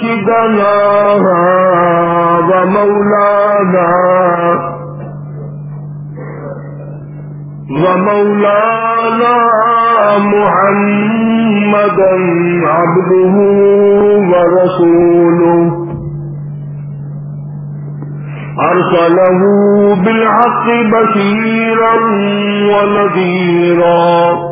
سيدنا ومولانا ومولانا محمدا عبده ورسوله. أرسله بالحق بشيرا ونذيرا.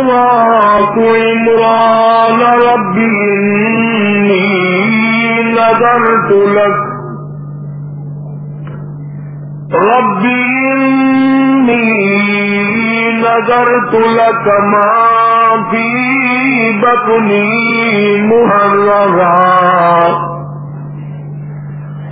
امرأة عمران رب إني نذرت لك رب إني نذرت لك ما في بطني مهررا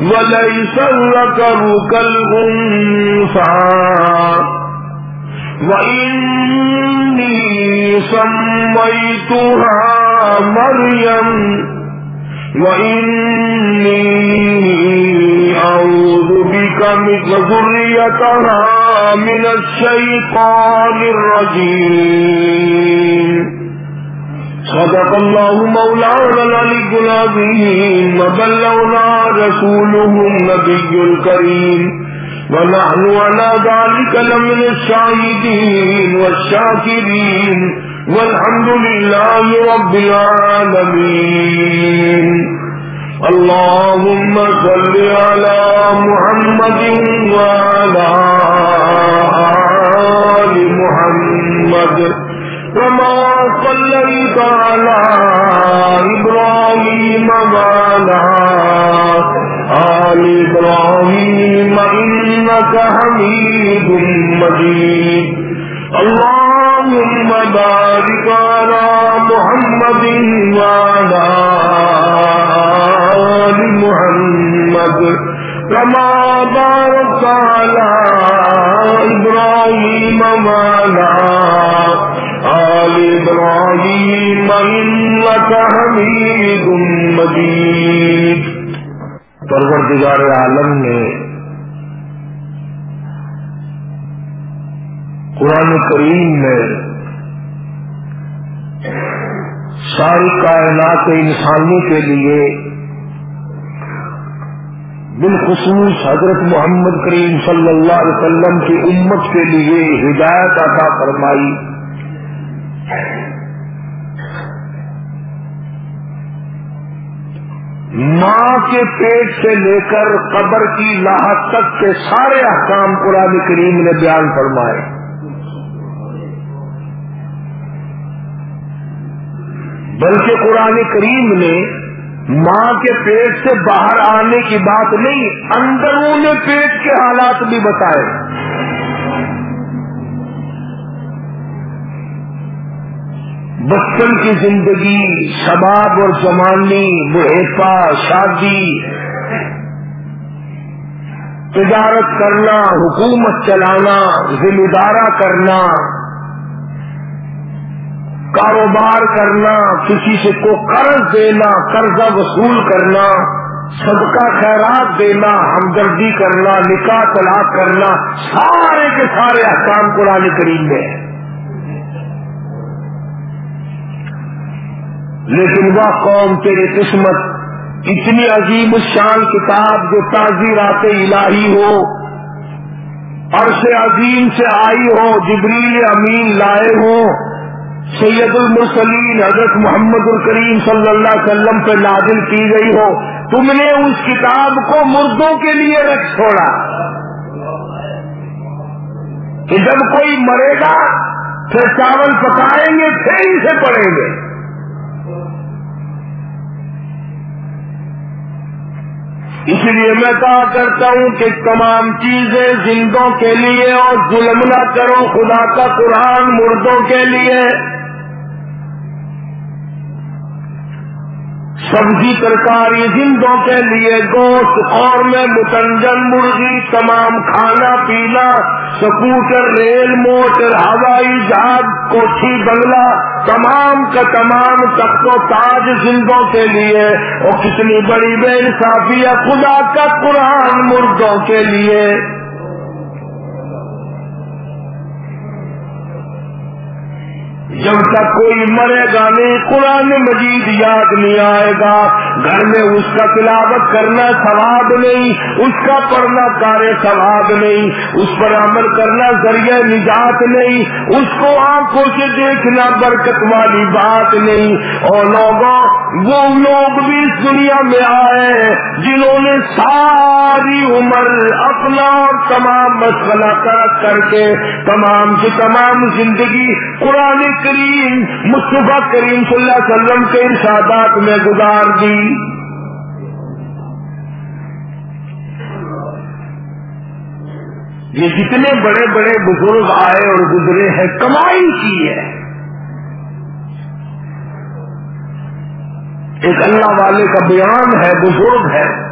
وليس الذكر كالأنثى وإني سميتها مريم وإني أعوذ بك من ذريتها من الشيطان الرجيم صدق الله مولانا العلي العظيم، وبلغنا رسوله النبي الكريم. ونحن على ذلك لمن الشاهدين والشاكرين. والحمد لله رب العالمين. اللهم صل على محمد وعلى آل محمد. كما صليت على إبراهيم وعلى آل إبراهيم إنك حميد مجيد. اللهم بارك على محمد وعلى آل محمد. كما باركت على إبراهيم وعلى آل إبراهيم إنك حميد مجيد. پروردگار عالم نے قرآن کریم میں ساری کائنات انسانی کے لیے بالخصوص حضرت محمد کریم صلی اللہ علیہ وسلم کی امت کے لیے ہدایت عطا فرمائی۔ ماں کے پیٹ سے لے کر قبر کی لاہت تک کے سارے احکام قرآن کریم نے بیان فرمائے۔ بلکہ قرآن کریم نے ماں کے پیٹ سے باہر آنے کی بات نہیں اندرون پیٹ کے حالات بھی بتائے۔ بچپن کی زندگی، شباب اور جوانی بڑھیپا شادی، تجارت کرنا، حکومت چلانا، ذمہ دارہ کرنا، کاروبار کرنا، کسی سے کو قرض دینا قرضہ وصول کرنا، صدقہ خیرات دینا، ہمدردی کرنا، نکاح طلاق کرنا، سارے کے سارے احکام قرآن کریم میں لیکن وہ قوم تیری قسمت اتنی عظیم الشان کتاب جو تعزیرات الہی ہو، عرش عظیم سے آئی ہو، جبریل امین لائے ہو، سید المرسلین حضرت محمد الکریم صلی اللہ علیہ وسلم پہ نازل کی گئی ہو۔ تم نے اس کتاب کو مردوں کے لیے رکھ چھوڑا۔ کہ جب کوئی مرے گا، پھر چاول پکائیں گے، پھر اسے پڑیں گے۔ اس لیے میں کہا کرتا ہوں کہ تمام چیزیں زندوں کے لیے اور ظلم نہ کرو خدا کا قرآن مردوں کے لیے سبزی ترکاری زندوں کے لیے گوشت اور میں متنجن مرغی، تمام کھانا پینا، سکوٹر، ریل، موٹر، ہوائی جہاز، کوٹھی، بنگلہ، تمام کا تمام تخت و تاج زندوں کے لیے۔ اور کتنی بڑی بے انصافی ہے خدا کا قرآن مردوں کے لیے۔ جب تک کوئی مرے گا نہیں، قرآن مجید یاد نہیں آئے گا۔ گھر میں اس کا تلاوت کرنا ثواب نہیں، اس کا پڑھنا کار ثواب نہیں، اس پر عمل کرنا ذریعہ نجات نہیں، اس کو آنکھوں سے دیکھنا برکت والی بات نہیں۔ اور لوگوں، وہ لوگ بھی اس دنیا میں آئے جنہوں نے ساری عمر اپنا اور تمام مسئلہ کر کے، تمام کی تمام زندگی قرآن کریم، مصطفیٰ کریم صلی اللہ علیہ وسلم کے ارشادات میں گزار دی۔ یہ جتنے بڑے بڑے بزرگ آئے اور گزرے ہیں، کمائی کی ہے۔ ایک اللہ والے کا بیان ہے، بزرگ ہے۔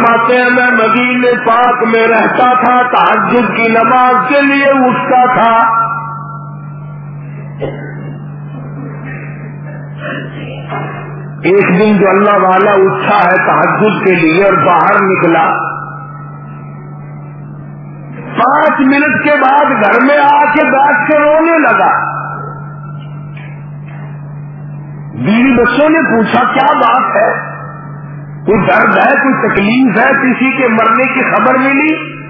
فرماتے ہیں، میں مدین پاک میں رہتا تھا، تحجد کی نماز کے لیے اٹھتا تھا۔ ایک دن جو اللہ والا اٹھا ہے تحجد کے لیے اور باہر نکلا۔ پانچ منٹ کے بعد گھر میں آ کے بیٹھ کے رونے لگا۔ بیوی بچوں نے پوچھا، کیا بات ہے؟ کوئی درد ہے، کوئی تکلیف ہے، کسی کے مرنے کی خبر ملی؟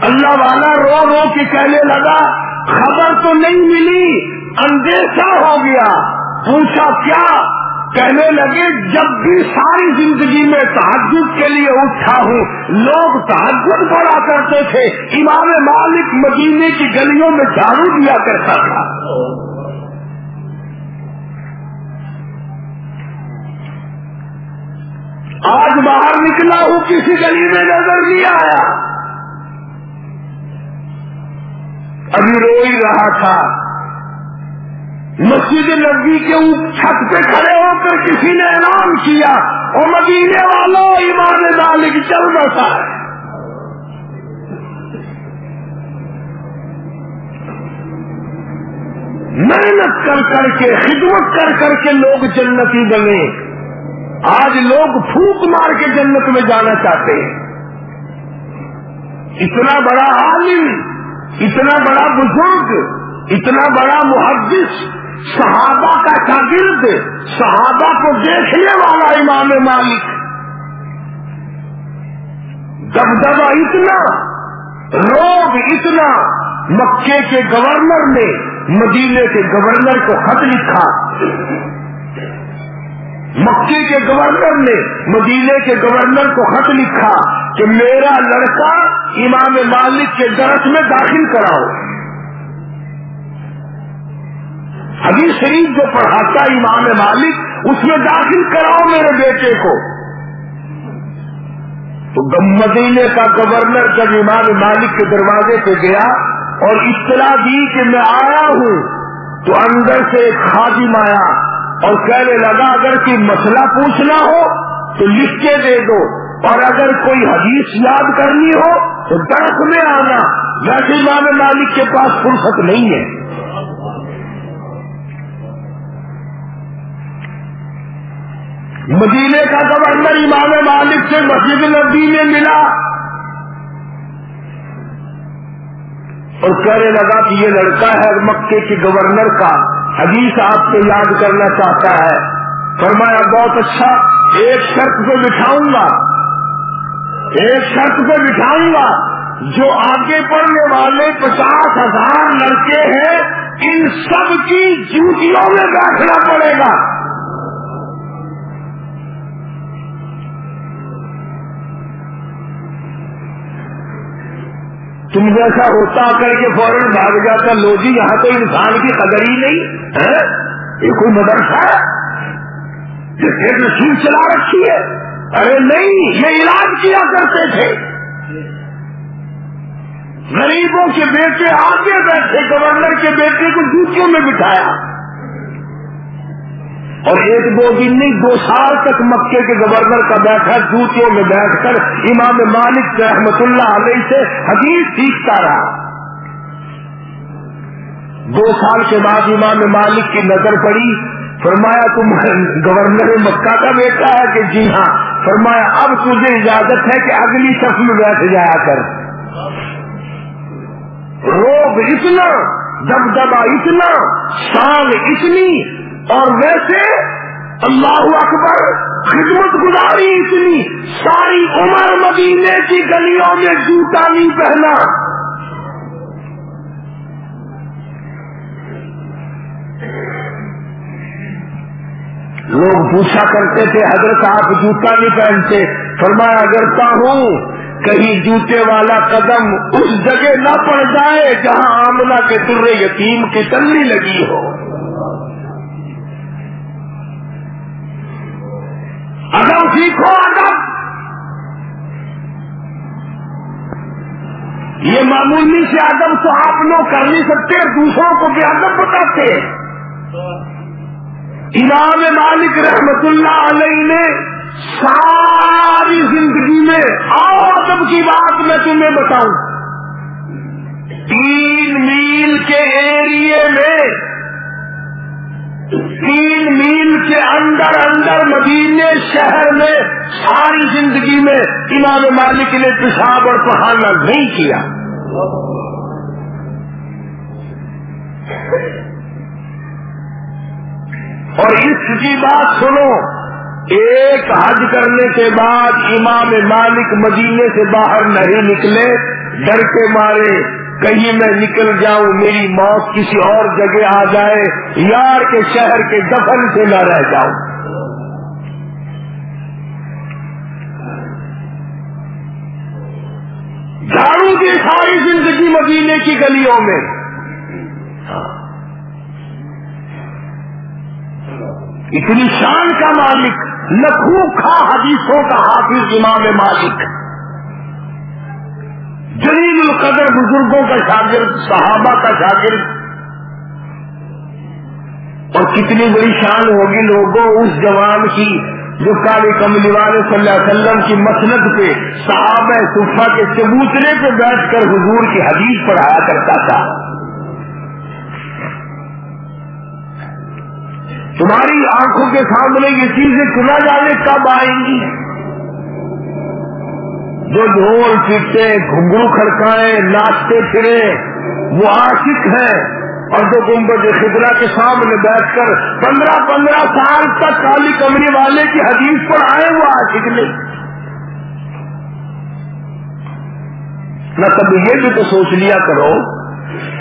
اللہ والا رو رو کے کہنے لگا، خبر تو نہیں ملی، اندیشہ ہو گیا۔ پوچھا، کیا؟ کہنے لگے، جب بھی ساری زندگی میں تحجد کے لیے اٹھا ہوں، لوگ تحجد پڑا کرتے تھے، امام مالک مدینے کی گلیوں میں جھاڑو دیا کرتا تھا۔ آج باہر نکلا ہوں، کسی گلی میں نظر نہیں آیا۔ ابھی رو ہی رہا تھا۔ مسجد نبی کے چھت پہ کھڑے ہو کر کسی نے اعلان کیا اور مدینے والوں ایمان مالک چل بسا۔ ہے محنت کر کر کے، خدمت کر کر کے لوگ جنتی بنے۔ آج لوگ پھوک مار کے جنت میں جانا چاہتے ہیں۔ اتنا بڑا عالم، اتنا بڑا بزرگ، اتنا بڑا محدث، صحابہ کا شاگرد، صحابہ کو دیکھنے والا امام مالک۔ دبدبا اتنا روگ اتنا، مکے کے گورنر نے، مدینے کے گورنر کو خط لکھا۔ مکے کے گورنر نے مدینے کے گورنر کو خط لکھا کہ میرا لڑکا امام مالک کے درس میں داخل کراؤ۔ ابھی شریف جو پڑھاتا امام مالک، اس میں داخل کراؤ میرے بیٹے کو۔ تو مدینے کا گورنر جب امام مالک کے دروازے پہ گیا اور اطلاع دی کہ میں آیا ہوں، تو اندر سے ایک خادم آیا۔ اور کہنے لگا، اگر کوئی مسئلہ پوچھنا ہو تو لکھ کے دے دو، اور اگر کوئی حدیث یاد کرنی ہو تو درخت میں آنا ویسے امام مالک کے پاس فرصت نہیں ہے۔ مدینے کا گورنر امام مالک سے مسجد نبی میں ملا اور کہنے لگا کہ یہ لڑکا ہے مکے کے گورنر کا۔ حدیث آپ کو یاد کرنا چاہتا ہے۔ فرمایا، بہت اچھا ایک شرط کو بٹھاؤں گا۔ ایک شرط کو بٹھاؤں گا۔ جو آگے پڑھنے والے پچاس ہزار لڑکے ہیں، ان سب کی جوتیوں میں بیٹھنا پڑے گا۔ تم جیسا ہوتا کر کے فوراً بھاگ جاتا، لو جی یہاں تو انسان کی قدر ہی نہیں ہے یہ کوئی مدرسہ ہے؟ جس مشین چلا رکھی ہے؟ ارے نہیں، یہ علاج کیا کرتے تھے؟ غریبوں کے بیٹے آگے بیٹھے، گورنر کے بیٹے کو دوسروں میں بٹھایا۔ اور ایک دو دن نہیں، دو سال تک مکے کے گورنر کا بیٹھا جوتوں میں بیٹھ کر امام مالک رحمت اللہ علیہ سے حدیث سیکھتا رہا۔ دو سال کے بعد امام مالک کی نظر پڑی، فرمایا، تم گورنر مکہ کا بیٹا ہے کہ جی ہاں؟ فرمایا، اب تجھے اجازت ہے کہ اگلی شخص میں بیٹھ جایا کر۔ روگ اتنا دبدبا اتنا شان اتنی اور ویسے اللہ اکبر خدمت گزاری اتنی، ساری عمر مدینے کی گلیوں میں جوتا نہیں پہنا۔ لوگ پوچھا کرتے تھے، حضرت آپ جوتا نہیں پہنتے؟ فرمایا کرتا ہوں، کہیں جوتے والا قدم اس جگہ نہ پڑ جائے جہاں آمنا کے ترے یتیم کی تنی لگی ہو۔ ادب سیکھو ادب۔ یہ معمولی سے ادب تو آپ لوگ کر نہیں سکتے، دوسروں کو بھی ادب بتاتے امام مالک رحمت اللہ علیہ نے ساری زندگی میں اور ادب کی بات میں تمہیں بتاؤں۔ تین میل کے ایریے میں تین میل کے اندر اندر مدینے شہر میں ساری زندگی میں امام مالک نے پیشاب اور پہانا نہیں کیا۔ اور اس کی بات سنو، ایک حج کرنے کے بعد امام مالک مدینے سے باہر نہیں نکلے، ڈر کے مارے۔ کہیں میں نکل جاؤں، میری موت کسی اور جگہ آ جائے، یار کے شہر کے دفن سے نہ رہ جاؤں۔ جھاڑو کی ساری زندگی مدینے کی گلیوں میں۔ اتنی شان کا مالک لکھو کھا حدیثوں کا حافظ امام مالک۔ جلیل القدر بزرگوں کا شاگرد، صحابہ کا شاگرد۔ اور کتنی بڑی شان ہوگی لوگوں اس جوان کی جو کالی کملی والے صلی اللہ علیہ وسلم کی مسلط پہ صحابہ صفا کے چبوترے پہ بیٹھ کر حضور کی حدیث پڑھایا کرتا تھا۔ تمہاری آنکھوں کے سامنے یہ چیزیں چنا جانے کب آئیں گی؟ جو ڈھول پیٹتے، گھنگرو کھڑکائے ناچتے پھرے، وہ عاشق ہیں۔ اور جو گنبد خدرا کے سامنے بیٹھ کر پندرہ پندرہ سال تک کالی کمری والے کی حدیث پر آئے، وہ عاشق نہیں۔ نہ کبھی یہ بھی تو سوچ لیا کرو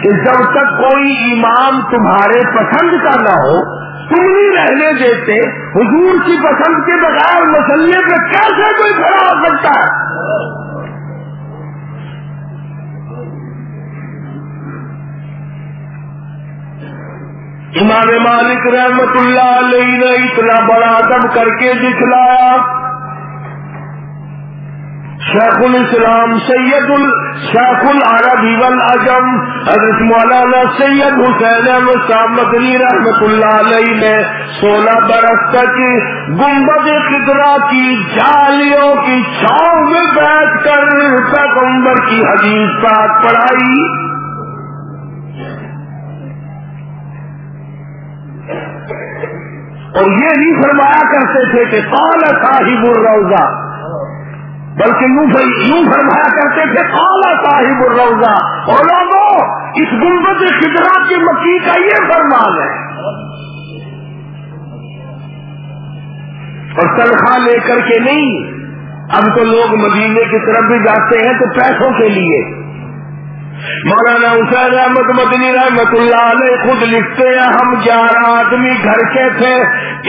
کہ جب تک کوئی امام تمہارے پسند کا نہ ہو تم نہیں رہنے دیتے، حضور کی پسند کے بغیر مسلے پہ کیسے کوئی کھڑا ہو سکتا ہے؟ امام مالک رحمت اللہ علیہ نے اتنا بڑا ادب کر کے دکھلایا۔ شیخ الاسلام سید ال شیخ العربی والعجم، حضرت مولانا سید حسین احمد صاحب مدنی رحمت اللہ علیہ نے سولہ برس تک گنبد خدرا کی جالیوں کی چھاؤں میں بیٹھ کر پیغمبر کی حدیث پاک پڑھائی۔ اور یہ نہیں فرمایا کرتے تھے کہ کون صاحب الروزہ بلکہ یوں فرمایا کرتے تھے کالا صاحب الروزہ اور لوگوں اس گنبد خدرا کی مکی کا یہ فرمان ہے. اور تنخواہ لے کر کے نہیں، اب تو لوگ مدینے کی طرف بھی جاتے ہیں تو پیسوں کے لیے۔ مولانا حسین احمد مدنی رحمت اللہ علیہ خود لکھتے ہیں، ہم گیارہ آدمی گھر کے تھے۔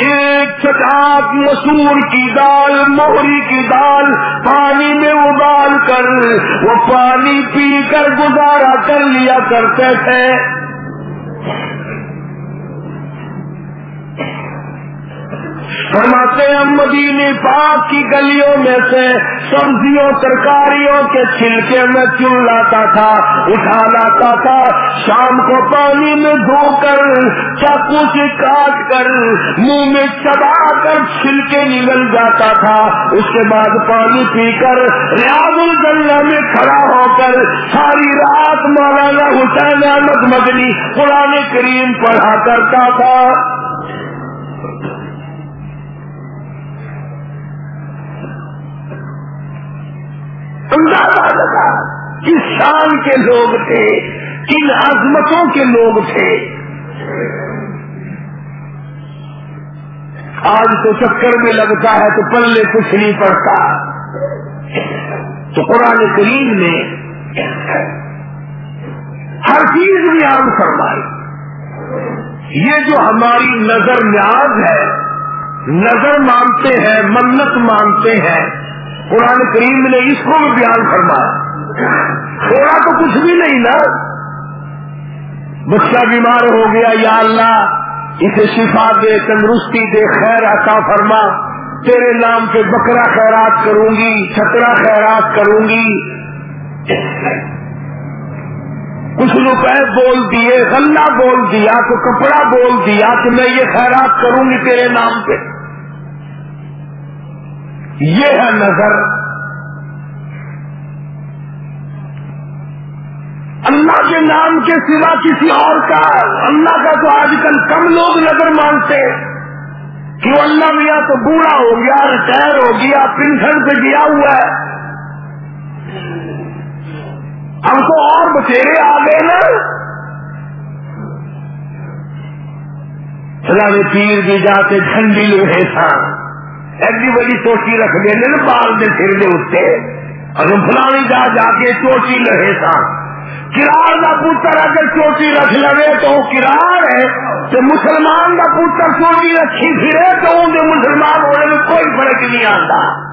ایک چٹاک مسور کی دال موہری کی دال پانی میں ابال کر، وہ پانی پی کر گزارا کر لیا کرتے تھے۔ فرماتے ہیں مدینی پاک کی گلیوں میں سے سبزیوں، ترکاریوں کے چھلکے میں چن لاتا تھا، اٹھا لاتا تھا۔ شام کو پانی میں دھو کر، چاقو سے کاٹ کر، منہ میں چبا کر چھلکے نگل جاتا تھا۔ اس کے بعد پانی پی کر ریاض الجنہ میں کھڑا ہو کر ساری رات مولانا حسین احمد مدنی قرآن کریم پڑھا کرتا تھا۔ اندازہ لگا کس شان کے لوگ تھے؟ کن عظمتوں کے لوگ تھے؟ آج تو چکر میں لگتا ہے تو پلے کچھ نہیں پڑتا۔ تو قرآن کریم نے ہر چیز بیان فرمائی۔ یہ جو ہماری نظر نیاز ہے، نظر مانتے ہیں، منت مانتے ہیں قرآن کریم نے اس کو بھی بیان فرمایا۔ تھوڑا تو کچھ بھی نہیں نا۔ بچہ بیمار ہو گیا، یا اللہ، اسے شفا دے، تندرستی دے، خیر عطا فرما۔ تیرے نام پہ بکرا خیرات کروں گی، چھترا خیرات کروں گی۔ کچھ روپے بول دیے، غلہ بول دیا، تو کپڑا بول دیا کہ میں یہ خیرات کروں گی تیرے نام پہ۔ یہ ہے نظر۔ اللہ کے نام کے سوا کسی اور کا، اللہ کا تو آج کل کم لوگ نظر مانتے۔ کہ اللہ میاں تو بوڑھا ہو گیا، ریٹائر ہو گیا پنشن پہ گیا ہوا ہے۔ ہم کو اور بچیرے آ گئے نا۔ فلانے پیر بھی جاتے ٹھنڈی لوہے تھا ایڈی بڑی چوٹی رکھ دے بال دے پھر دے اٹھتے اور فلانی جا جا کے چوٹی لہے تھا کرار کا پتر اگر چوٹی رکھ لے تو وہ کرار ہے۔ تو مسلمان کا پتر چوٹی رکھی پھرے تو انہیں مسلمان ہونے میں کوئی فرق نہیں آتا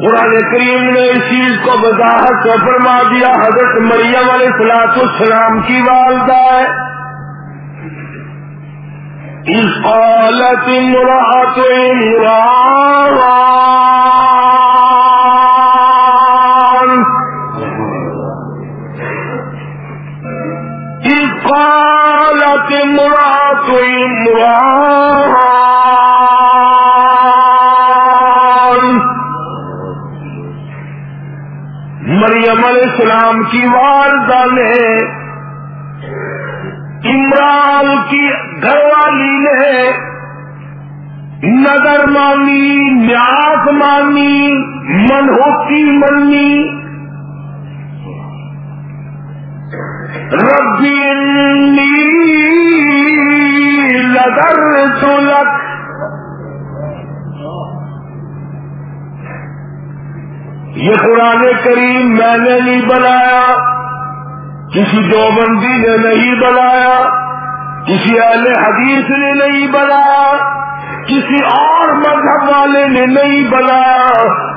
قرآن کریم نے اس چیز کو وضاحت سے فرما دیا، حضرت مریم علیہ السلام کی والدہ ہے۔ اس قالت امرأة عمران اس قالت امرأة عمران مریم علیہ السلام کی والدہ نے عمران کی گھر والی نے نظر مانی، نیاز مانی منہوتی منی۔ ربی لدر سلک۔ یہ قرآن کریم میں نے نہیں بنایا۔ کسی دیوبندی نے نہیں بنایا کسی اہل حدیث نے نہیں بنایا کسی اور مذہب والے نے نہیں بلایا۔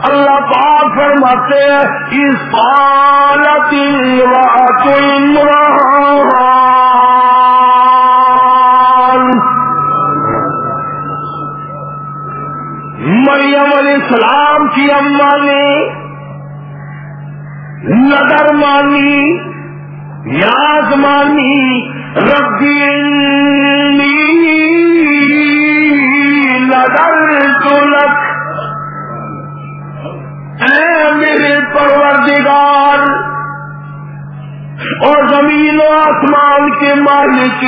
اللہ پاک فرماتے ہیں، اس پالت مریم علیہ السلام کی اما نے نظر مانی۔ یازمانی ربی نظر دولت اے اور زمین و آسمان کے مالک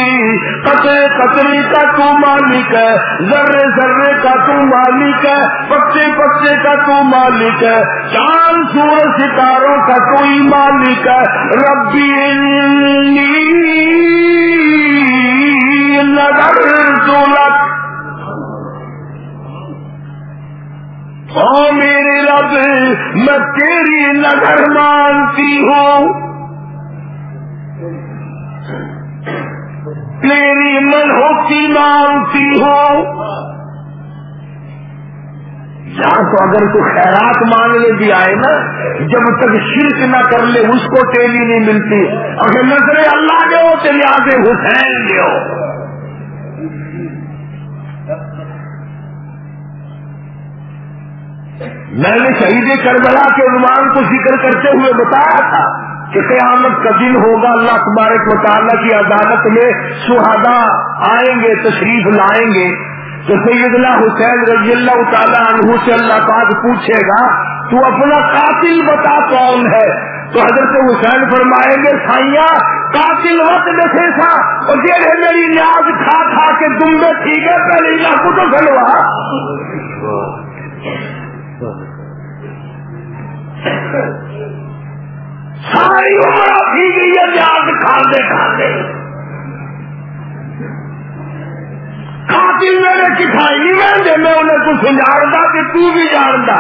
قطرے قطرے کا تو مالک ہے، ذرے ذرے کا تو مالک ہے پتے پتے کا تو مالک ہے۔ چاند سور ستاروں کا تو ہی مالک ہے۔ ربی نگر دولت او میرے رب، میں تیری نظر مانتی ہوں۔ تیری منہوسی مانگتی ہو۔ یہاں تو اگر تو خیرات مانگنے بھی آئے نا، جب تک شرک نہ کر لے، اس کو تیلی نہیں ملتی۔ اگر نظر اللہ دے ہو تو لیا حسین دے ہو۔ میں نے شہید کربلا کے عنوان کو ذکر کرتے ہوئے بتایا تھا۔ کہ قیامت کا دن ہوگا اللہ تبارک و تعالیٰ کی عدالت میں سہادا آئیں گے، تشریف لائیں گے۔ تو سید اللہ حسین رضی اللہ تعالیٰ عنہ سے اللہ پاک پوچھے گا، تو اپنا قاتل بتا کون ہے؟ تو حضرت حسین فرمائیں گے سائیا قاتل وقت دسے تھا اور یہ میری نیاز کھا کھا کے دمبے ٹھیک ہے، پہلے کو تو سلوا ساری عمر پی گئی ہے نیاز کھانے کھانے کھاتی میرے سکھائی نہیں میں میں انہیں کچھ جانتا کہ تو بھی جانتا۔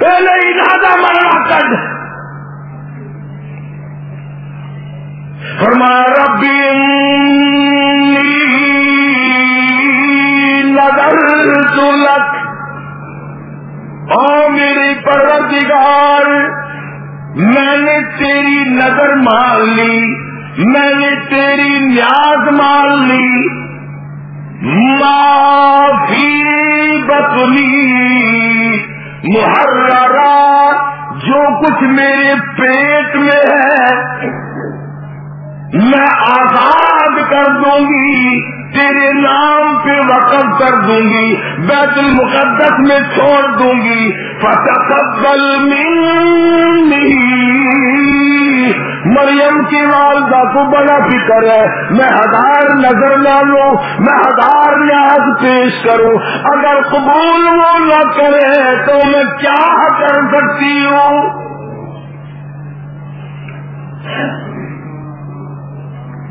پہلے ارادہ مرنا کر فرمایا ربی نگر سلک او میں نے تیری نظر مان لی، میں نے تیری نیاز مان لی۔ معافی بتنی، محررہ، جو کچھ میرے پیٹ میں ہے میں آزاد کر دوں گی، تیرے نام پہ وقف کر دوں گی، بیت المقدس میں چھوڑ دوں گی۔ فتقبل منی۔ مریم کی والدہ کو بڑا فکر ہے۔ میں ہزار نظر نہ لوں، میں ہزار نیاز پیش کروں۔ اگر قبول وہ نہ کرے تو میں کیا کر سکتی ہوں؟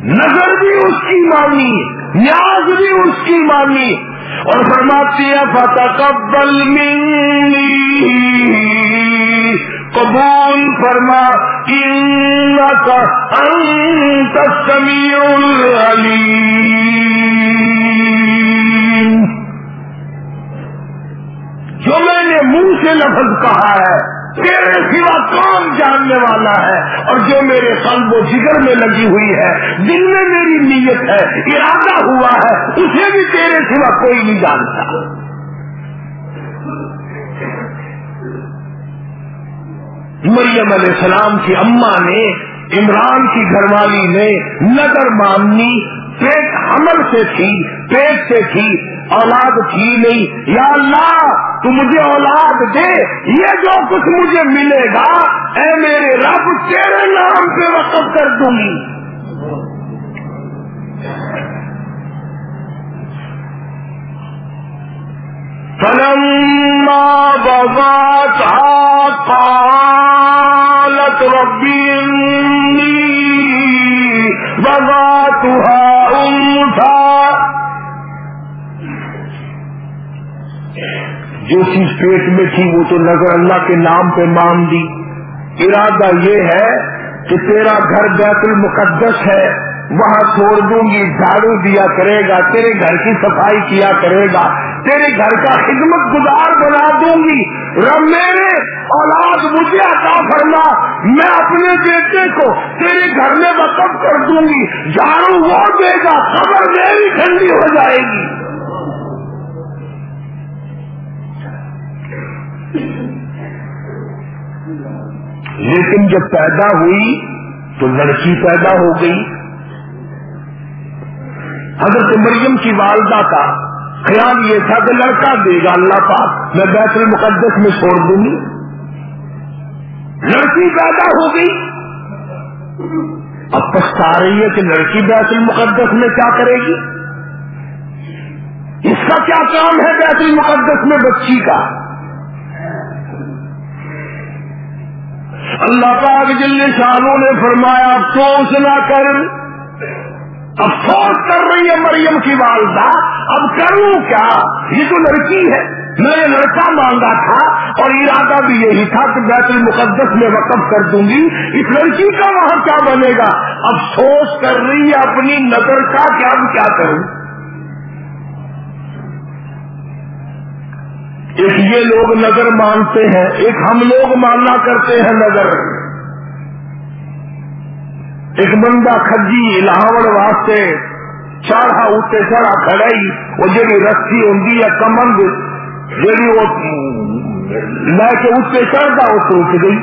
نظر بھی اس کی مانی نیاز بھی اس کی مانی اور فرماتی ہے فتح قبل قبول فرما کا انت سمیع العلیم جو میں نے منہ سے لفظ کہا ہے تیرے سوا کون جاننے والا ہے؟ اور جو میرے قلب و جگر میں لگی ہوئی ہے دل میں میری نیت ہے، ارادہ ہوا ہے، اسے بھی تیرے سوا کوئی نہیں جانتا۔ مریم علیہ السلام کی اما نے، عمران کی گھر والی نے نظر ماننی پیٹ حمل سے تھی، پیٹ سے تھی اولاد تھی نہیں۔ یا اللہ، تو مجھے اولاد دے۔ یہ جو کچھ مجھے ملے گا، اے میرے رب، تیرے نام پہ وقف کر دوں گی۔ فلما بغات جو چیز پیٹ میں تھی وہ تو نظر اللہ کے نام پہ مان دی۔ ارادہ یہ ہے کہ تیرا گھر بیت المقدس ہے، وہاں چھوڑ دوں گی، جھاڑو دیا کرے گا، تیرے گھر کی صفائی کیا کرے گا، تیرے گھر کا خدمت گزار بنا دوں گی۔ رب میرے، اولاد مجھے عطا فرما، میں اپنے بیٹے کو تیرے گھر میں وقف کر دوں گی۔ جھاڑو وہ دے گا خبر میری ٹھنڈی ہو جائے گی۔ لیکن جب پیدا ہوئی تو لڑکی پیدا ہو گئی۔ حضرت مریم کی والدہ کا خیال یہ تھا کہ لڑکا دے گا اللہ پاک، میں بیت المقدس میں چھوڑ دوں گی۔ لڑکی پیدا ہو گئی۔ اب پچھتا رہی ہے کہ لڑکی بیت المقدس میں کیا کرے گی؟ اس کا کیا کام ہے بیت المقدس میں بچی کا؟ اللہ پاک جل شاہوں نے فرمایا، افسوس نہ کر۔ افسوس کر رہی ہے مریم کی والدہ۔ اب کروں کیا؟ یہ تو لڑکی ہے۔ میں نے لڑکا مانگا تھا اور ارادہ بھی یہی تھا کہ بیت المقدس میں وقف کر دوں گی۔ اس لڑکی کا وہاں کیا بنے گا؟ افسوس کر رہی ہے اپنی نظر کا کیا کیا کروں؟ ایک یہ لوگ نظر مانتے ہیں، ایک ہم لوگ ماننا کرتے ہیں نظر۔ ایک بندہ کھجی، لاہور واسطے چاڑا اتنے چڑھا کھڑائی، وہ جی رسی ہوں یا کمند جی وہ لے کے اتنے چڑھتا وہ ٹوٹ گئی۔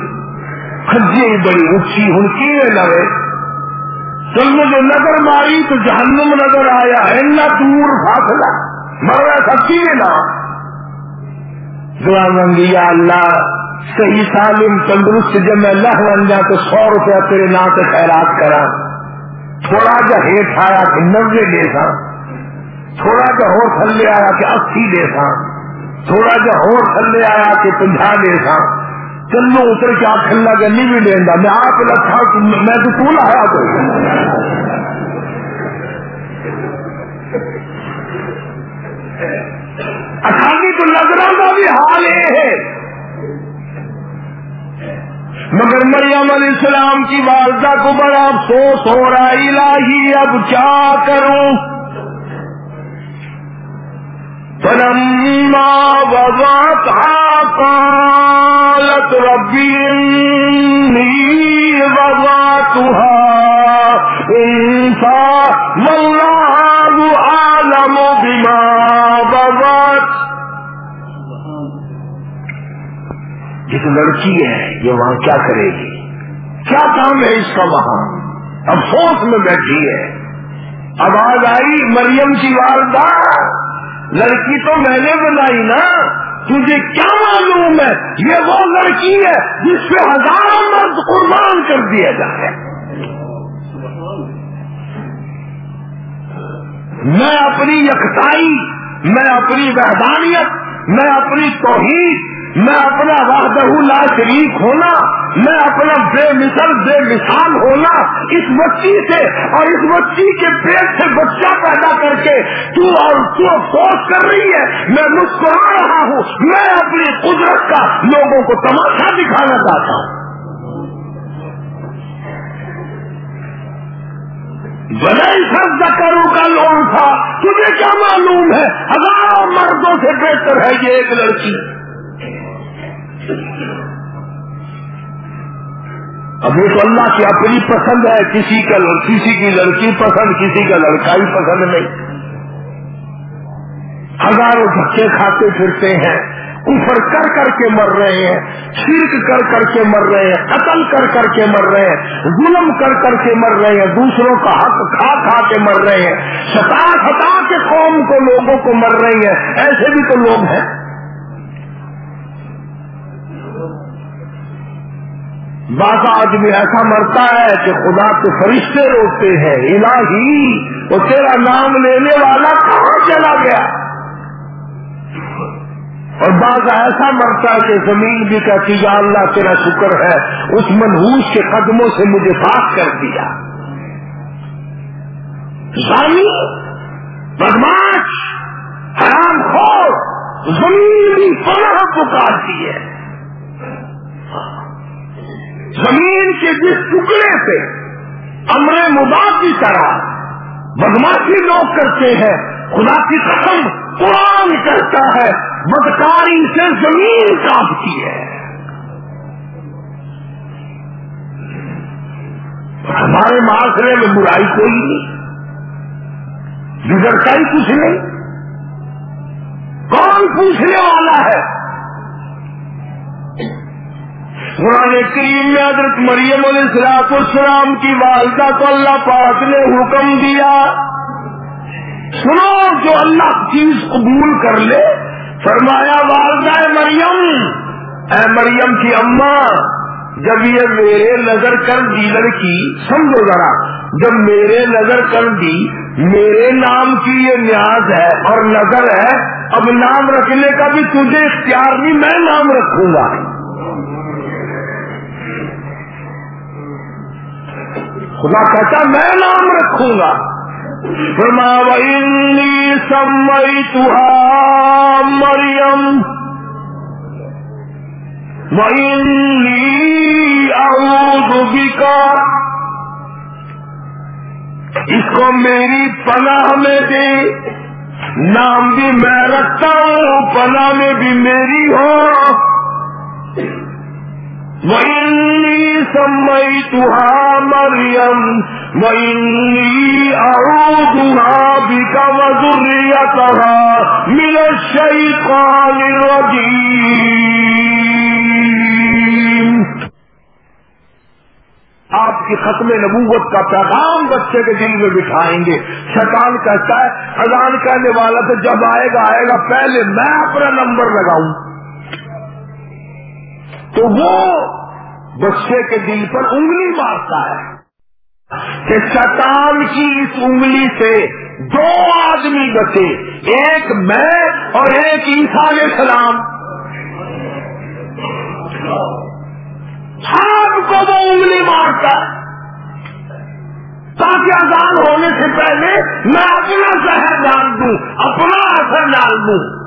کھجی بڑی اچھی ہوں کی لگے چل جو نظر ماری تو جہنم نظر آیا ہے دور فاصلہ۔ مر رہا سچی نہ دعا منگی یا اللہ، صحیح سالم، تندرست جب میں اللہ بن جا تو سو روپیہ تیرے نام سے خیرات کرا۔ تھوڑا جا ہیٹ آیا کہ نبے دے سا تھوڑا جا ہو تھلے آیا کہ اسی دے سا تھوڑا جا ہو تھلے آیا کہ پنجا دے سا چلو اتر کے آپ کھلا کے نہیں بھی لینا میں آپ لکھا میں تو تو لایا تو اٹھانی تو نظروں کا بھی حال یہ ہے۔ مگر مریم علیہ السلام کی والدہ کو بڑا افسوس ہو رہا الہی، اب کیا کروں؟ پرما بابا قالت ربی بابا عالم بما ایک لڑکی ہے، یہ وہاں کیا کرے گی؟ کیا کام ہے اس کا وہاں؟ افسوس میں بیٹھی ہے۔ آواز آئی مریم کی والدہ لڑکی تو میں نے بنائی نا۔ تجھے کیا معلوم ہے؟ یہ وہ لڑکی ہے جس پہ ہزاروں مرد قربان کر دیا جائے میں اپنی یکتائی میں اپنی وحدانیت، میں اپنی توحید، میں اپنا وحدہ لا شریک ہونا، میں اپنا بے مثل، بے مثال ہونا اس بچی سے اور اس بچی کے پیٹ سے بچہ پیدا کر کے تو اور تو افسوس کر رہی ہے، میں مسکرا رہا ہوں، میں اپنی قدرت کا لوگوں کو تماشا دکھانا چاہتا ہوں۔ بڑے سب کروں کا لون تھا تجھے کیا معلوم ہے؟ ہزاروں مردوں سے بہتر ہے یہ ایک لڑکی۔ اب یہ تو اللہ کی اپنی پسند ہے، کسی کا کسی کی لڑکی پسند، کسی کا لڑکا ہی پسند نہیں۔ ہزاروں بچے کھاتے پھرتے ہیں۔ کفر کر کر کے مر رہے ہیں، شرک کر کر کے مر رہے ہیں، قتل کر کر کے مر رہے ہیں، ظلم کر کر کے مر رہے ہیں، دوسروں کا حق کھا کھا کے مر رہے ہیں۔ ستا ستا کے قوم کو لوگوں کو مر رہی ہیں۔ ایسے بھی تو لوگ ہیں۔ بعض آدمی ایسا مرتا ہے کہ خدا کے فرشتے روکتے ہیں، الہی، وہ تیرا نام لینے والا کہاں چلا گیا؟ اور بعض ایسا مرتا ہے کہ زمین بھی کہتی یا اللہ تیرا شکر ہے، اس منہوس کے قدموں سے مجھے پاک کر دیا۔ بدماش حرام خور، زمین بھی پناہ پکارتی ہے زمین کے جس ٹکڑے سے امر مباد کی طرح بدماشی لوگ کرتے ہیں، خدا کی قسم قرآن کرتا ہے۔ بدکاری سے زمین کاپتی ہے۔ ہمارے معاشرے میں برائی کوئی نہیں۔ بگڑتا ہی کچھ نہیں۔ کون پوچھنے والا ہے؟ قرآن کریم میں حضرت مریم علیہ السلاط السلام کی والدہ کو اللہ پاک نے حکم دیا۔ سنو جو اللہ چیز قبول کر لے۔ فرمایا، والدہ مریم، اے مریم کی اماں جب یہ میرے نظر کر دی لڑکی، سمجھو ذرا، جب میرے نظر کر دی میرے نام کی یہ نیاز ہے اور نظر ہے، اب نام رکھنے کا بھی تجھے اختیار نہیں، میں نام رکھوں گا. خدا کہتا میں نام رکھوں گا. فرما سمئی تہا مریم اس کو میری پناہ میں دے. نام بھی میں رکھتا ہوں، پناہ میں بھی میری ہو. سَمَّيْتُهَا مَرْيَمْ وَإِنِّي أَعُوذُهَا بِكَ وَذُرِّيَّتَهَا مِنَ الشَّيْطَانِ الرَّجِيمِ. آپ کی ختم نبوت کا پیغام بچے کے دل میں بٹھائیں گے. شیطان کہتا ہے، اذان کہنے والا تو جب آئے گا آئے گا، پہلے میں اپنا نمبر لگاؤں. تو وہ بچے کے دل پر انگلی مارتا ہے کہ شیطان کی اس انگلی سے دو آدمی بچے، ایک میں اور ایک عیسا علیہ السلام۔ سب کو وہ انگلی مارتا ہے۔ تاکہ آزاد ہونے سے پہلے میں اپنا شہر ڈال دوں، اپنا اثر ڈال دوں۔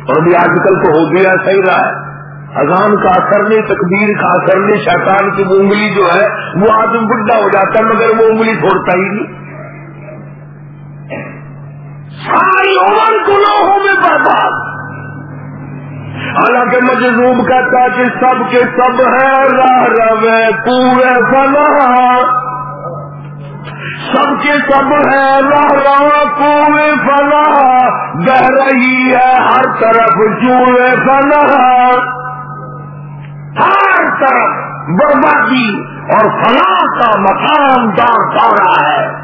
اور بھی آج کل تو ہو گیا، صحیح رہا ہے۔ اذان کا اثر نہیں تقدیر کا اثر نہیں، شیطان کی انگلی جو ہے، وہ آدمی بڈھا ہو جاتا ہے، مگر وہ انگلی چھوڑتا ہی نہیں۔ ساری عمر گناہوں میں برباد۔ حالانکہ مجذوب کہتا کہ سب کے سب ہے راہ روے پورے فنا۔ سب کے سب ہے راہ روا پورے فنا۔ بہ رہی ہے، ہر طرف چوڑے فنا۔ ہر طرف بربادی اور فلاں کا مقام دار پارا ہے۔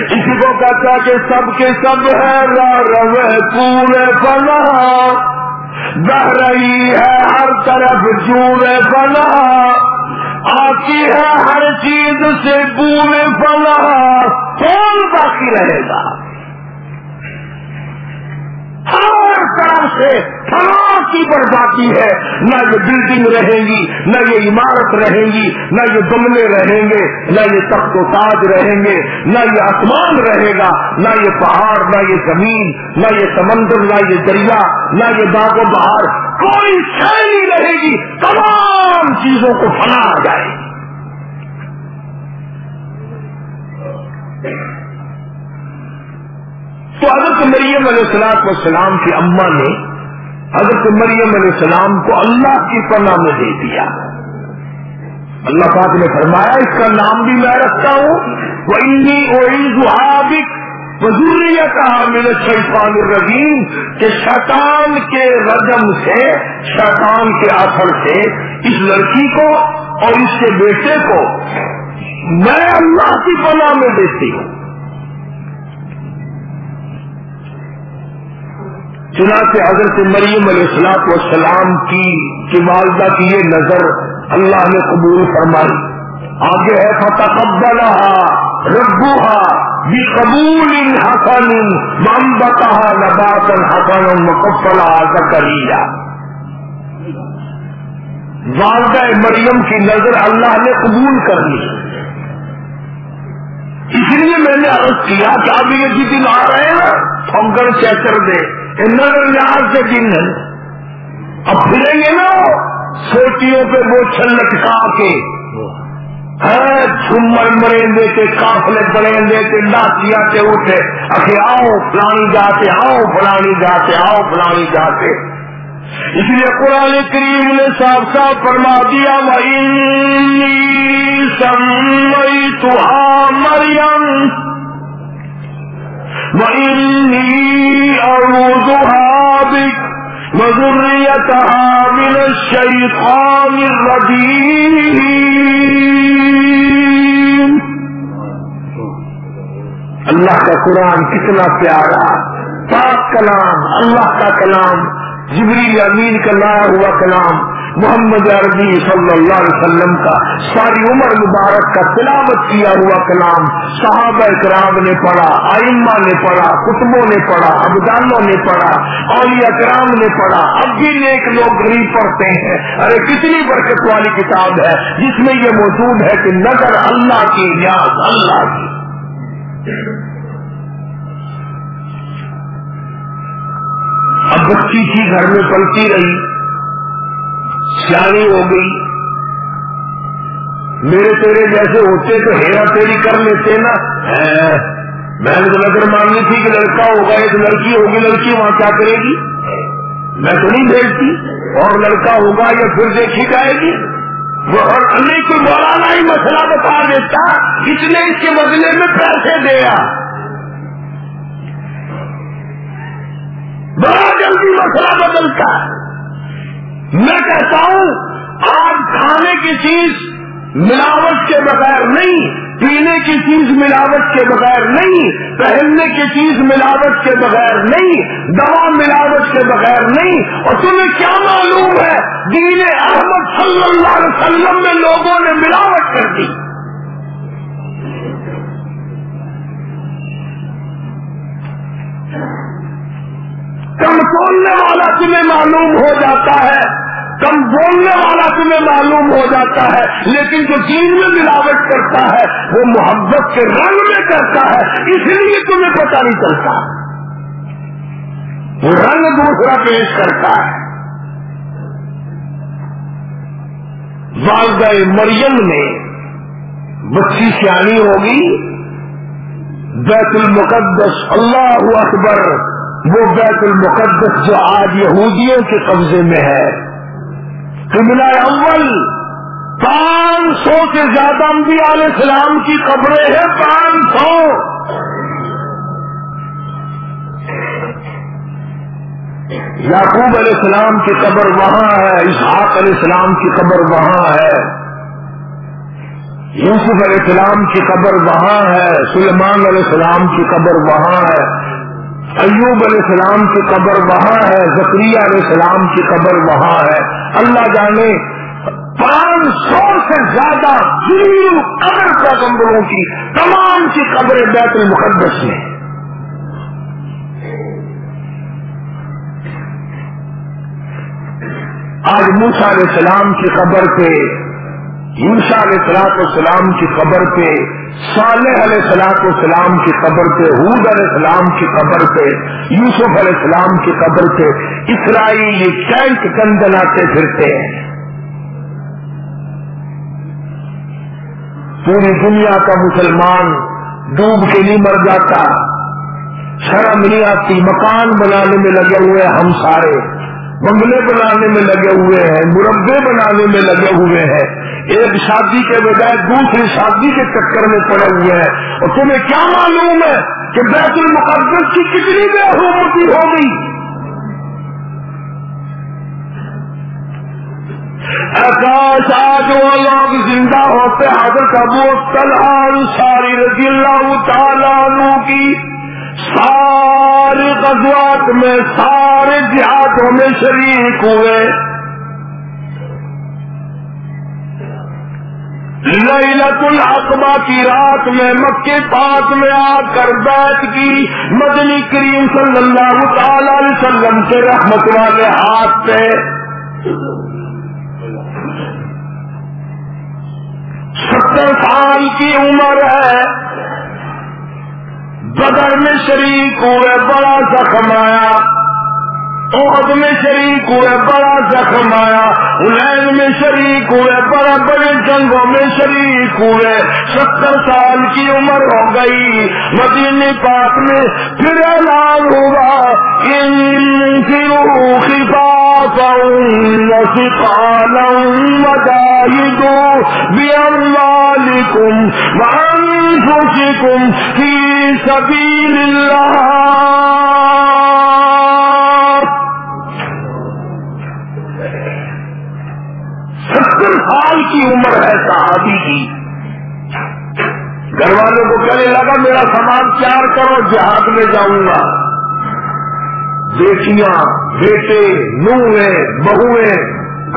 اسی کو کہتا کہ سب کے سب ہے راہ پورے فنا بہ رہی ہے ہر طرف جوڑے فنا آتی ہے ہر چیز سے پورے فنا کون باقی رہے گا؟ ہر طرف سے فلاں کی بربادی ہے نہ یہ بلڈنگ رہیں گی نہ یہ عمارت رہیں گی نہ یہ گملے رہیں گے نہ یہ تخت و تاج رہیں گے نہ یہ آسمان رہے گا نہ یہ پہاڑ نہ یہ زمین نہ یہ سمندر نہ یہ دریا نہ یہ باغ و بہار کوئی شہری رہے گی تمام چیزوں کو فنا آ جائے گی تو حضرت مریم علیہ السلام والسلام کی اما نے حضرت مریم علیہ السلام کو اللہ کی پناہ میں دے دیا۔ اللہ پاک نے فرمایا، اس کا نام بھی میں رکھتا ہوں۔ وہ انی اوہابک وزوری کہا میرے شیطان الرجیم کہ شیطان کے رجم سے، شیطان کے اثر سے اس لڑکی کو اور اس کے بیٹے کو میں اللہ کی پناہ میں دیتی ہوں۔ چنانچہ حضرت مریم علیہ السلاط والسلام کی کی والدہ کی یہ نظر اللہ نے قبول فرمائی۔ آگے ہے فتح قبلہ ربوہا بھی قبول حسن محمد نباتن حسن مکفلا کریلا والدہ مریم کی نظر اللہ نے قبول کر لی۔ اس لیے میں نے عرض کیا کہ اب یہ جی دن آ رہے ہیں نا فنکر چیکر دے۔ نظر لحاظ سے دن ہے۔ اب پھریں گے نا۔ سوٹیوں پہ وہ چھل لٹکا کے۔ ہاں، جھمر مرندے کے کافلے بڑے کے لاچیا کے اٹھے۔ اکے آؤ، فلانی جاتے آؤ، فلانی جاتے آؤ، فلانی جاتے۔ اس لیے قرآن کریم نے صاف صاف فرما دیا سمئی تہا مریم وَإِنِّي أَعُوذُهَا بِكَ وذريتها من الشيطان الرجيم اللہ کا قرآن کتنا پیارا، پاک کلام، اللہ کا کلام، جبریل امین کا لایا ہوا کلام محمد عربی صلی اللہ علیہ وسلم کا ساری عمر مبارک کا تلاوت کیا ہوا کلام، صحابہ کرام نے پڑھا آئمہ نے پڑھا کتبوں نے پڑھا، ابدانوں نے پڑھا، اولیاء کرام نے پڑھا۔ اب بھی نیک لوگ غریب پڑھتے ہیں۔ ارے کتنی برکت والی کتاب ہے، جس میں یہ موجود ہے کہ نظر اللہ کی، نیاز اللہ کی۔ اب بچی تھی گھر میں پلتی رہی۔ سیانی ہو گئی۔ میرے تیرے جیسے ہوتے تو ہیرا تیری کر لیتے نا۔ میں نے تو نظر ماننی تھی کہ لڑکا ہوگا، ایک لڑکی ہوگی، لڑکی وہاں کیا کرے گی؟ میں تو نہیں بھیجتی اور لڑکا ہوگا یا پھر دیکھی جائے گی؟ اور نہیں کوئی مولانا ہی مسئلہ بتا دیتا۔ اس نے اس کے بدلے میں پیسے دیا۔ بڑا جلدی مسئلہ بدلتا۔ ہے میں کہتا ہوں، آج کھانے کی چیز ملاوٹ کے بغیر نہیں، پینے کی چیز ملاوٹ کے بغیر نہیں، پہننے کی چیز ملاوٹ کے بغیر نہیں، دوا ملاوٹ کے بغیر نہیں۔ اور تمہیں کیا معلوم ہے، دین احمد صلی اللہ علیہ وسلم میں لوگوں نے ملاوٹ کر دی۔ کم تولنے والا تمہیں معلوم ہو جاتا ہے، کم بولنے والا تمہیں معلوم ہو جاتا ہے، لیکن جو چیز میں ملاوٹ کرتا ہے، وہ محبت کے رنگ میں کرتا ہے، اس لیے تمہیں پتہ نہیں چلتا۔ وہ رنگ دوسرا پیش کرتا ہے۔ والدہ مریم نے بچی سیانی ہوگی۔ بیت المقدس، اللہ اکبر۔ وہ بیت المقدس جو آج یہودیوں کے قبضے میں ہے۔ قبلہ اول پانچ سو سے زیادہ انبیاء علیہ السلام کی قبریں ہیں، پانچ سو۔ یعقوب علیہ السلام کی قبر وہاں ہے، اسحاق علیہ السلام کی قبر وہاں ہے۔ یوسف علیہ السلام کی قبر وہاں ہے سلمان علیہ السلام کی قبر وہاں ہے۔ ایوب علیہ السلام کی قبر وہاں ہے زکری علیہ السلام کی قبر وہاں ہے۔ اللہ جانے، پانچ سو سے زیادہ قبر پیغمبروں کی، تمام کی قبریں بیت المقدس میں۔ آج موسا علیہ السلام کی قبر پہ یوسا علیہ السلاط السلام کی قبر پہ، صالح علیہ السلاط السلام کی قبر پہ حود علیہ السلام کی قبر پہ، یوسف علیہ السلام کی قبر پہ اسرائیلی کینٹ کندلاتے پھرتے ہیں۔ پوری دنیا کا مسلمان ڈوب کے نہیں مر جاتا۔ شرم نہیں آتی، مکان بنانے میں لگے ہوئے ہم سارے۔ بنگلے بنانے میں لگے ہوئے ہیں، مربے بنانے میں لگے ہوئے ہیں۔ ایک شادی کے بجائے دوسری شادی کے چکر میں پڑے ہوئے ہیں۔ اور تمہیں کیا معلوم ہے کہ بیت المقدس کی کتنی بے حکومتی ہوگی؟ آکاش آج وہ لوگ زندہ ہوتے، حضرت ابو طلحہ ساری رضی اللہ تعالیٰ کی سارے غزوات میں سارے دیہاتوں میں شریک ہوئے۔ للت العقبہ کی رات میں مکے پاک میں آ کر بیٹھ کی مدنی کریم صلی اللہ تعالی علیہ وسلم کے رحمت والے ہاتھ پہ۔ ستر سال کی عمر ہے۔ بدر میں شریک ہوئے، بڑا زخم آیا۔ عہد میں شریک ہوئے، بڑا زخم آیا۔ الین میں شریک ہوئے، بڑا بڑے جنگوں میں شریک ہوئے۔ ستر سال کی عمر ہو گئی۔ مدینی پاک میں پھر اعلان ہوا بأموالكم أنفسكم في سبيل الله. ستر سال کی عمر ہے صحابی کی. گھر والوں کو کہنے لگا، میرا سامان تیار کرو، جہاد میں جاؤں گا. بیٹیاں، بیٹے نوہیں بہویں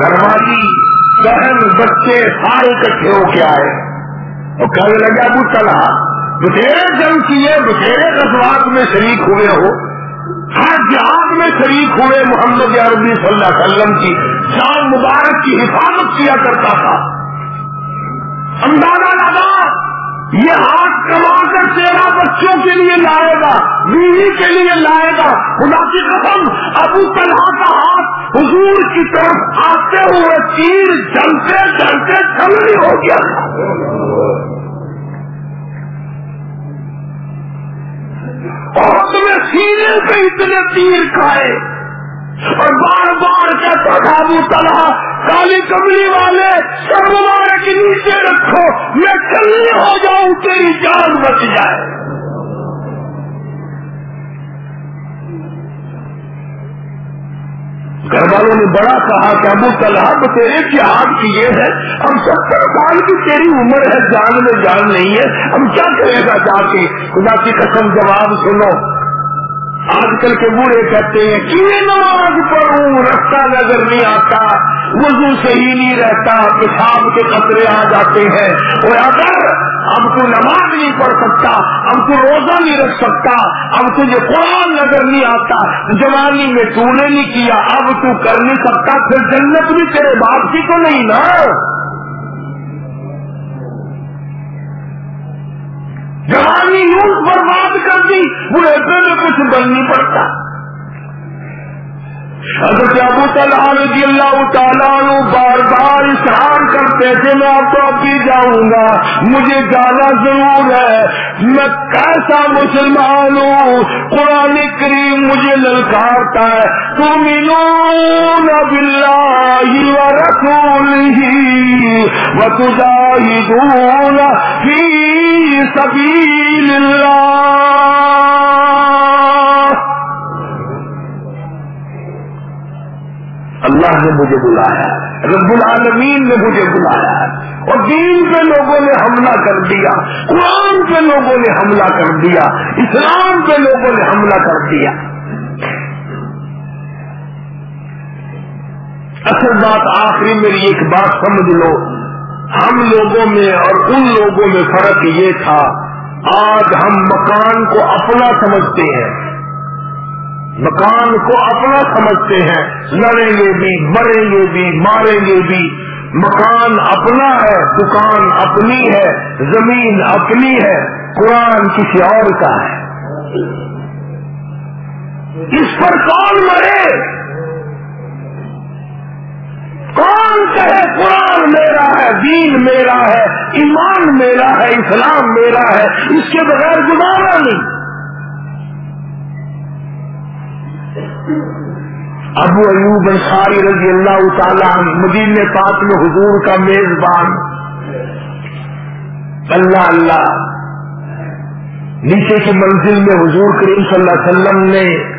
گھر والی، بہن، بچے، سارے اکٹھے ہو کے آئے. اور کہنے لگا، ابو چلا بتھیرے جنگ کیے، بتھیرے قصبات میں شریک ہوئے ہو، ہر جہاد میں شریک ہوئے محمد عربی صلی اللہ علیہ وسلم کی شان مبارک کی حفاظت کیا کرتا تھا۔ اندازہ لگا، یہ ہاتھ کما کر تیرا بچوں کے لیے لائے گا، بیوی کے لیے لائے گا۔ خدا کی قسم، ابو طلحہ کا ہاتھ حضور کی طرف آتے ہوئے تیر جلتے جلتے چھلنی ہو گیا۔ اور تمہیں سینے پہ اتنے تیر کھائے اور بار بار کہتا تھا، ابو طلحہ کالی کملی والے سرمارے کے نیچے رکھو، میں چلنی ہو جاؤں، تیری جان بچ جائے۔ گھر والوں نے بڑا کہا کہ ابو طلحہ تیرے جہاد کی یہ ہے، ہم ستر سال کی تیری عمر ہے، جان میں جان نہیں ہے، ہم کیا کرے گا جا کے؟ خدا کی قسم جواب سنو۔ آج کل کے بوڑھے کہتے ہیں کہ نماز پڑھوں؟ رستہ نظر نہیں آتا، وضو صحیح نہیں رہتا، پیشاب کے خطرے آ جاتے ہیں۔ اور اگر اب تو نماز نہیں پڑھ سکتا اب تو روزہ نہیں رکھ سکتا اب تجھے قرآن نظر نہیں آتا جوانی میں تو نے نہیں کیا، اب تو کر نہیں سکتا، پھر جنت بھی تیرے باپ کی نہیں نا۔ جوانی یوں برباد کرتی دی بڑھے میں کچھ بن نہیں پڑتا۔ حضرت ابو طلحہ رضی اللہ تعالیٰ بار بار اس کرتے تھے میں آپ تو اب بھی جاؤں گا۔ مجھے جانا ضرور ہے۔ میں کیسا مسلمان ہوں؟ قرآن کریم مجھے للکارتا ہے۔ تم بلّہ رسول ہی و تجاہدون فی سبیل اللہ اللہ نے مجھے بلایا۔ رب العالمین نے مجھے بلایا اور دین کے لوگوں نے حملہ کر دیا، قرآن کے لوگوں نے حملہ کر دیا، اسلام کے لوگوں نے حملہ کر دیا۔ اصل بات آخری میری ایک بات سمجھ لو۔ ہم لوگوں میں اور ان لوگوں میں فرق یہ تھا، آج ہم مکان کو اپنا سمجھتے ہیں۔ مکان کو اپنا سمجھتے ہیں۔ لڑیں گے بھی، مریں گے بھی، ماریں گے بھی۔ مکان اپنا ہے، دکان اپنی ہے، زمین اپنی ہے، قرآن کسی اور کا ہے۔ اس پر کون مرے؟ کون کہے قرآن میرا ہے، دین میرا ہے، ایمان میرا ہے، اسلام میرا ہے، اس کے بغیر گزارا نہیں۔ ابو ایوب انصاری رضی اللہ تعالیٰ مدین پاک میں حضور کا میزبان۔ اللہ اللہ۔ نیچے کی منزل میں حضور کریم صلی اللہ علیہ وسلم نے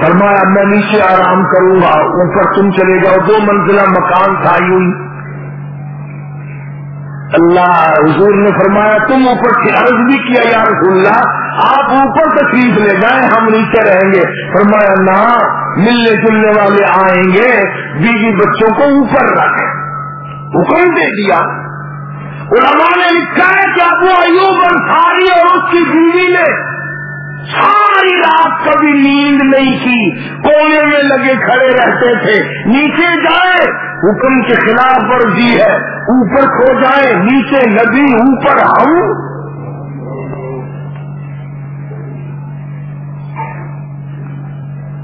فرمایا، میں نیچے آرام کروں گا، اوپر تم چلے جاؤ۔ دو منزلہ مکان تھا، یوں اللہ حضور نے فرمایا، تم اوپر سے عرض بھی کیا، یا رسول اللہ، آپ اوپر تشریف لے جائیں، ہم نیچے رہیں گے۔ فرمایا، نہ، ملنے جلنے والے آئیں گے، بیوی بچوں کو اوپر رکھیں۔ حکم دے دیا۔ علماء نے لکھا ہے کہ ابو ایوب انصاری اور اس کی بیوی نے ساری رات کبھی نیند نہیں کی، کونے میں لگے کھڑے رہتے تھے۔ نیچے جائے، حکم کے خلاف ورزی ہے۔ اوپر کھو جائے، نیچے ندی، اوپر ہم۔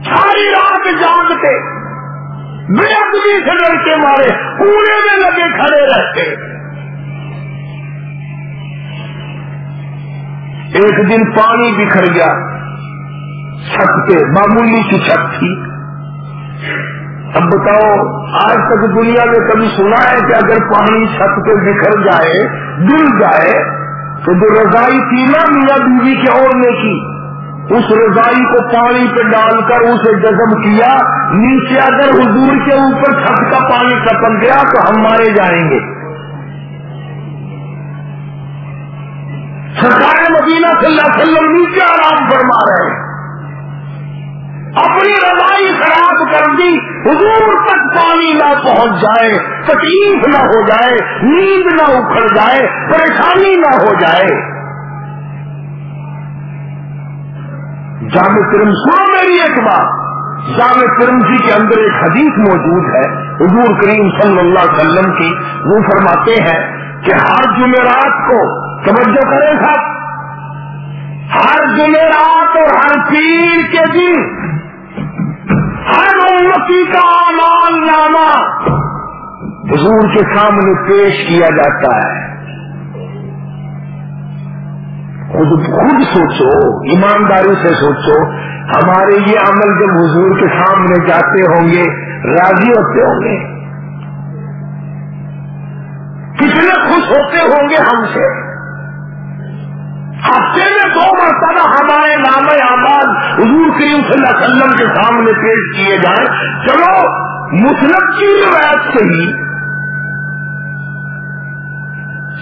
ساری رات جاگتے، بے ادبی سے لڑکے مارے پورے میں لگے کھڑے رہتے۔ ایک دن پانی بکھر گیا۔ چھت پہ، معمولی کی چھت تھی۔ اب بتاؤ، آج تک دنیا میں کبھی سنا ہے کہ اگر پانی چھت پہ بکھر جائے دل جائے، تو جو رضائی تھی نا میاں بیوی کے اوڑنے کی، اس رضائی کو پانی پہ ڈال کر اسے جزم کیا۔ نیچے اگر حضور کے اوپر چھت کا پانی ٹپک گیا تو ہم مارے جائیں گے۔ سرکار مدینہ صلی اللہ علیہ وسلم نیچے آرام فرما رہے ہیں۔ اپنی رضائی خراب کر دی، حضور تک پانی نہ پہنچ جائے، تکلیف نہ ہو جائے، نیند نہ اکھڑ جائے، پریشانی نہ ہو جائے۔ جامع کرم، سنو میری ایک بات۔ جامع کرم جی کے اندر ایک حدیث موجود ہے۔ حضور کریم صلی اللہ علیہ وسلم کی، وہ فرماتے ہیں کہ ہر جمعرات کو توجہ کریں صاحب ہر جمعرات اور ہر پیر کے دن ہر امتی کا امان نامہ حضور کے سامنے پیش کیا جاتا ہے۔ خود خود سوچو، ایمانداری سے سوچو، ہمارے یہ عمل جب حضور کے سامنے جاتے ہوں گے، راضی ہوتے ہوں گے۔ کتنے خوش ہوتے ہوں گے ہم سے۔ ہفتے میں دو مرتبہ ہمارے نام آباد حضور کریم صلی اللہ علیہ وسلم کے سامنے پیش کیے جائیں۔ چلو مسلم کی روایت سے ہی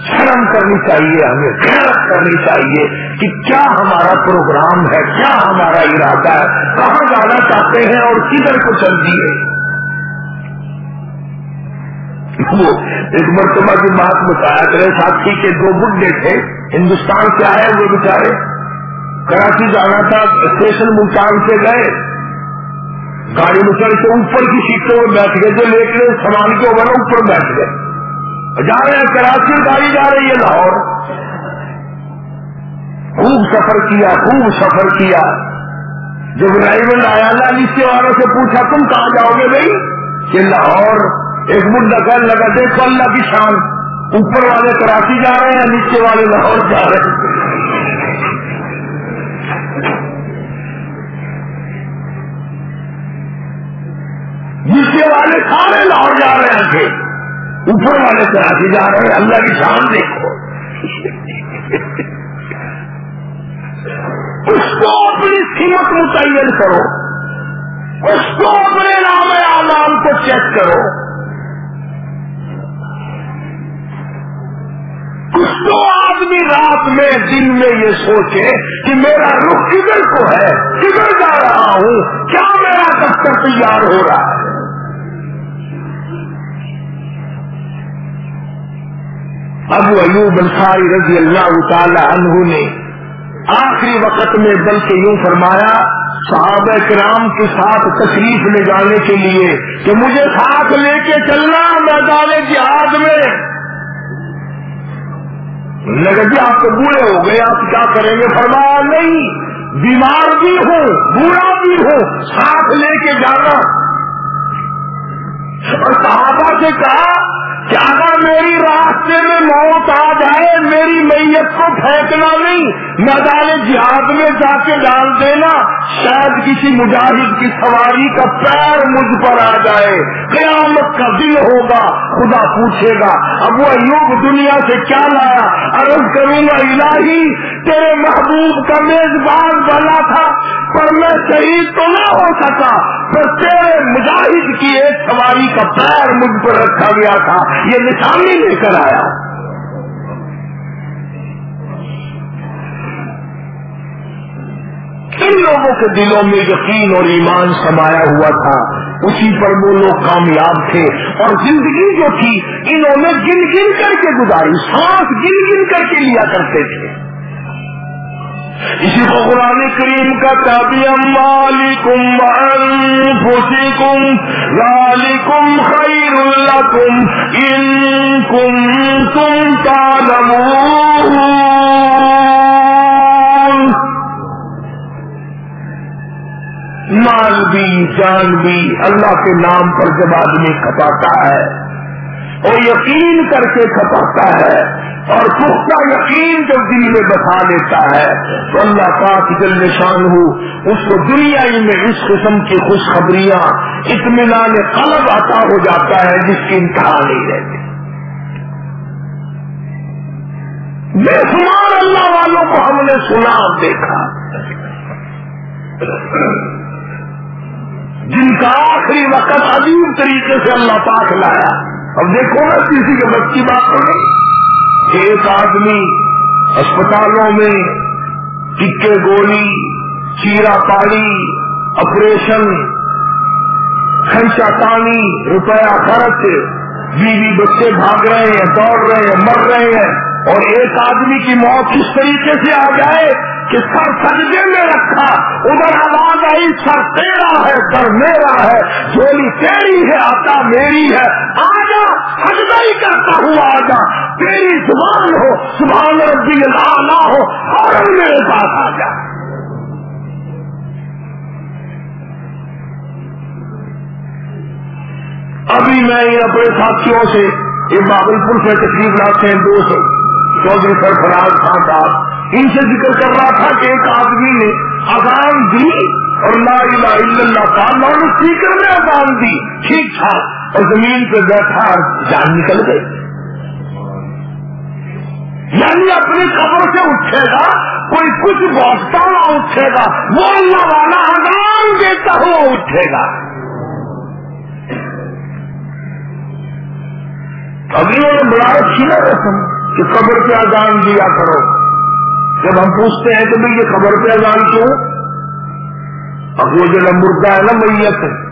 شرم کرنی چاہیے، ہمیں خیرت کرنی چاہیے کہ کیا ہمارا پروگرام ہے، کیا ہمارا ارادہ ہے، کہاں جانا چاہتے ہیں اور کدھر کو چل دیے۔ وہ ایک مرتبہ کی بات بتایا کرے ساتھی کے دو بڈے تھے۔ ہندوستان سے آئے وہ بےچارے کراچی جانا تھا، اسٹیشن ملتان سے گئے۔ گاڑی میں کے اوپر کی سیٹوں میں بیٹھ گئے، جو لے کے سامان کے اوپر اوپر بیٹھ گئے۔ جا رہے ہیں، کراچی گاڑی جا رہی ہے، لاہور۔ خوب سفر کیا، خوب سفر کیا۔ جب ڈرائیور آیا نا نیچے والوں سے پوچھا، تم کہاں جاؤ گے بھائی؟ کہ لاہور۔ ایک مدعا کہنے لگا، دیکھو اللہ کی شان۔ اوپر والے کراچی جا رہے ہیں نیچے والے لاہور جا رہے ہیں؟ نیچے والے سارے لاہور جا رہے تھے اوپر والے کراچی جا رہے ہیں۔ اللہ کی شان دیکھو۔ اس کو اپنی سیمت متعین کرو۔ اس کو اپنے نام آلام کو چیک کرو۔ تو آدمی رات میں دن میں یہ سوچے کہ میرا رخ کدھر کو ہے؟ کدھر جا رہا ہوں؟ کیا میرا دفتر تیار ہو رہا ہے؟ ابو ایوب انصاری رضی اللہ تعالی عنہ نے آخری وقت میں بلکہ یوں فرمایا، صحابہ کرام کے ساتھ تشریف لے جانے کے لیے کہ مجھے ساتھ لے کے چلنا میدان جہاد میں۔ لگا جی آپ تو بوڑھے ہو گئے، آپ کیا کریں گے؟ فرمایا نہیں، بیمار بھی ہو بوڑھا بھی ہو ساتھ لے کے جانا۔ اور صحابہ سے کہا کہ اگر میری راستے میں موت آ جائے، میری میت کو پھینکنا نہیں، میدان جہاد میں جا کے ڈال دینا، شاید کسی مجاہد کی سواری کا پیر مجھ پر آ جائے۔ قیامت کا دل ہوگا، خدا پوچھے گا، اب وہ ایوب دنیا سے کیا لایا؟ عرض کروں گا، الہی، تیرے محبوب کا میزبان بنا تھا پر میں شہید تو نہ ہو سکا، پر تیرے مجاہد کی ایک سواری کا پیر مجھ پر رکھا گیا تھا، یہ نشانی لے کر آیا۔ ان لوگوں کے دلوں میں یقین اور ایمان سمایا ہوا تھا، اسی پر وہ لوگ کامیاب تھے۔ اور زندگی جو تھی، انہوں نے گن گن کر کے گزاری، سانس گن گن کر کے لیا کرتے تھے۔ اسی کو قرآن کریم کا تابی امالی کم خوشی کم لالی کم خیر اللہ کم ان کم تم تالم مال بھی، جان بھی اللہ کے نام پر جب آدمی کھپاتا ہے اور یقین کر کے کھپاتا ہے اور پختہ یقین جب دل میں بسا لیتا ہے تو اللہ پاک جل نشان ہو اس کو دنیا ہی میں اس قسم کی خوشخبریاں، اطمینان قلب عطا ہو جاتا ہے جس کی انتہا نہیں رہتی۔ بے شمار اللہ والوں کو ہم نے سنا دیکھا۔ جن کا آخری وقت عجیب طریقے سے اللہ پاک لایا۔ اب دیکھو نا، کسی کے بس کی بات کریں ایک آدمی اسپتالوں میں ٹکے گولی چیرا پاڑی آپریشن خرچہ پانی روپیہ خرچ، بیوی بچے بھاگ رہے ہیں، دوڑ رہے ہیں، مر رہے ہیں۔ اور ایک آدمی کی موت اس طریقے سے آ جائے کہ سر سجدے میں رکھا، ادھر آواز آئی، سر تیرا ہے، سر میرا ہے جولی تیری ہے، آتا میری ہے آ جا سجدہ ہی کرتا ہوں آ جا تیری زبان ہو، سبحان ربی اللہ ہو اور میرے پاس آ جا ابھی میں اپنے ساتھیوں سے یہ بابل پور سے تقریب لاتے ہیں، دو سو۔ چودھری سرفراز خان صاحب، ان سے ذکر کر رہا تھا کہ ایک آدمی نے اذان دی اور لا الہ الا اللہ کا نان اسپیکر میں اذان دی۔ ٹھیک ٹھاک اور زمین پہ بیٹھا جان نکل گئی۔ یعنی اپنی خبر سے اٹھے گا، کوئی کچھ بہت اٹھے گا۔ وہ اللہ والا اذان دیتا ہوا اٹھے گا۔ اگلوں نے بڑا رکھی نا رسم کہ قبر پہ اذان دیا کرو۔ جب ہم پوچھتے ہیں کہ بھائی یہ خبر پہ اذان کیوں؟ اب وہ جو مردہ ہے نا، میت